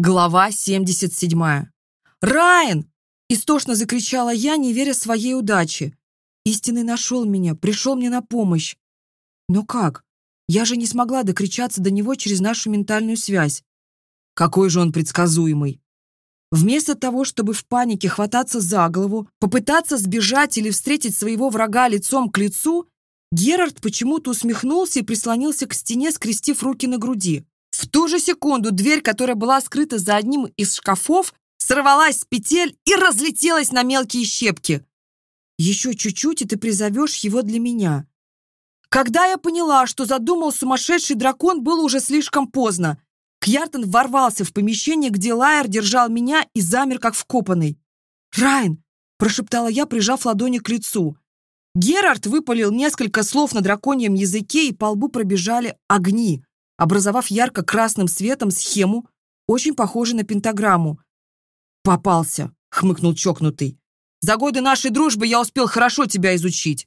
Глава 77. «Райан!» – истошно закричала я, не веря своей удаче. Истинный нашел меня, пришел мне на помощь. Но как? Я же не смогла докричаться до него через нашу ментальную связь. Какой же он предсказуемый. Вместо того, чтобы в панике хвататься за голову, попытаться сбежать или встретить своего врага лицом к лицу, Герард почему-то усмехнулся и прислонился к стене, скрестив руки на груди. В ту же секунду дверь, которая была скрыта за одним из шкафов, сорвалась с петель и разлетелась на мелкие щепки. Еще чуть-чуть, и ты призовешь его для меня. Когда я поняла, что задумал сумасшедший дракон, было уже слишком поздно. Кьяртон ворвался в помещение, где Лайер держал меня и замер, как вкопанный. «Райан!» – прошептала я, прижав ладони к лицу. Герард выпалил несколько слов на образовав ярко-красным светом схему, очень похожую на пентаграмму. «Попался!» — хмыкнул чокнутый. «За годы нашей дружбы я успел хорошо тебя изучить!»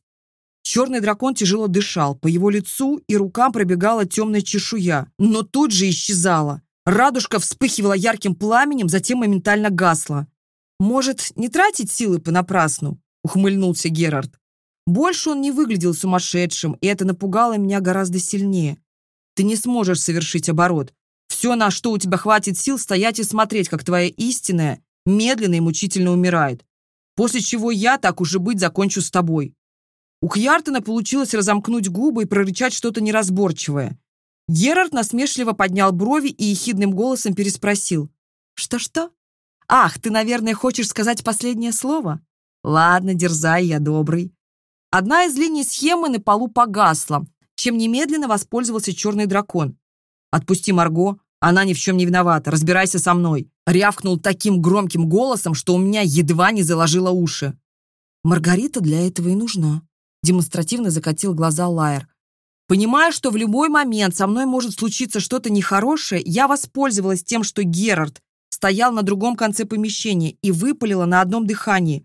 Черный дракон тяжело дышал, по его лицу и рукам пробегала темная чешуя, но тут же исчезала. Радужка вспыхивала ярким пламенем, затем моментально гасла. «Может, не тратить силы понапрасну?» — ухмыльнулся Герард. Больше он не выглядел сумасшедшим, и это напугало меня гораздо сильнее. Ты не сможешь совершить оборот. Все, на что у тебя хватит сил, стоять и смотреть, как твоя истинная медленно и мучительно умирает. После чего я, так уже быть, закончу с тобой. У Хьяртона получилось разомкнуть губы и прорычать что-то неразборчивое. Герард насмешливо поднял брови и ехидным голосом переспросил. «Что-что? Ах, ты, наверное, хочешь сказать последнее слово? Ладно, дерзай, я чем немедленно воспользовался черный дракон. «Отпусти Марго, она ни в чем не виновата, разбирайся со мной!» рявкнул таким громким голосом, что у меня едва не заложило уши. «Маргарита для этого и нужна», демонстративно закатил глаза Лайер. Понимая, что в любой момент со мной может случиться что-то нехорошее, я воспользовалась тем, что Герард стоял на другом конце помещения и выпалила на одном дыхании.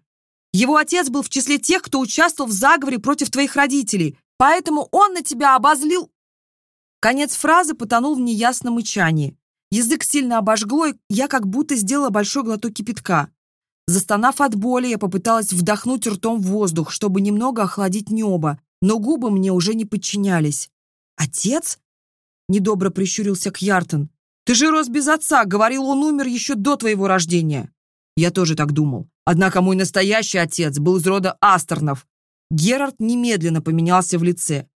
Его отец был в числе тех, кто участвовал в заговоре против твоих родителей. Поэтому он на тебя обозлил...» Конец фразы потонул в неясном мычании. Язык сильно обожгло, и я как будто сделала большой глоток кипятка. Застонав от боли, я попыталась вдохнуть ртом воздух, чтобы немного охладить небо, но губы мне уже не подчинялись. «Отец?» — недобро прищурился Кьяртон. «Ты же рос без отца, говорил, он умер еще до твоего рождения». Я тоже так думал. Однако мой настоящий отец был из рода Астернов, Герард немедленно поменялся в лице.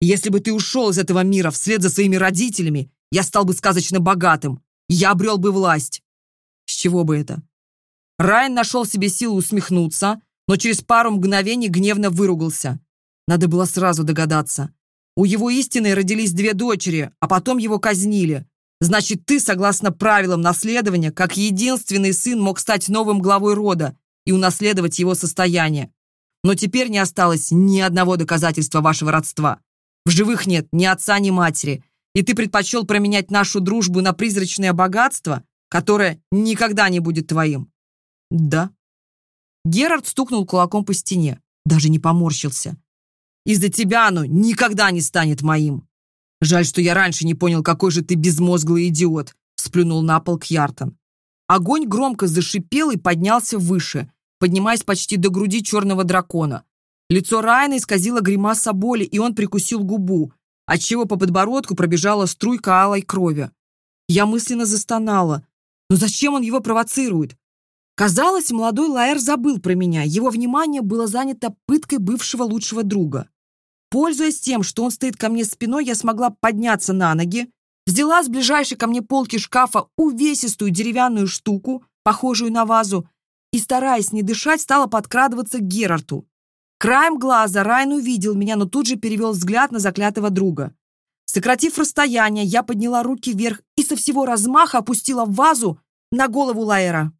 «Если бы ты ушел из этого мира вслед за своими родителями, я стал бы сказочно богатым. Я обрел бы власть». С чего бы это? Райан нашел себе силы усмехнуться, но через пару мгновений гневно выругался. Надо было сразу догадаться. У его истины родились две дочери, а потом его казнили. Значит, ты, согласно правилам наследования, как единственный сын мог стать новым главой рода и унаследовать его состояние. Но теперь не осталось ни одного доказательства вашего родства. В живых нет ни отца, ни матери. И ты предпочел променять нашу дружбу на призрачное богатство, которое никогда не будет твоим. Да. Герард стукнул кулаком по стене, даже не поморщился. Из-за тебя оно никогда не станет моим. Жаль, что я раньше не понял, какой же ты безмозглый идиот, сплюнул на пол Кьяртон. Огонь громко зашипел и поднялся выше, поднимаясь почти до груди черного дракона. Лицо Райана исказило гримаса боли, и он прикусил губу, отчего по подбородку пробежала струйка алой крови. Я мысленно застонала. Но зачем он его провоцирует? Казалось, молодой Лаэр забыл про меня. Его внимание было занято пыткой бывшего лучшего друга. Пользуясь тем, что он стоит ко мне спиной, я смогла подняться на ноги, взяла с ближайшей ко мне полки шкафа увесистую деревянную штуку, похожую на вазу, и, стараясь не дышать, стала подкрадываться к Герарту. Краем глаза Райан увидел меня, но тут же перевел взгляд на заклятого друга. Сократив расстояние, я подняла руки вверх и со всего размаха опустила вазу на голову Лаэра.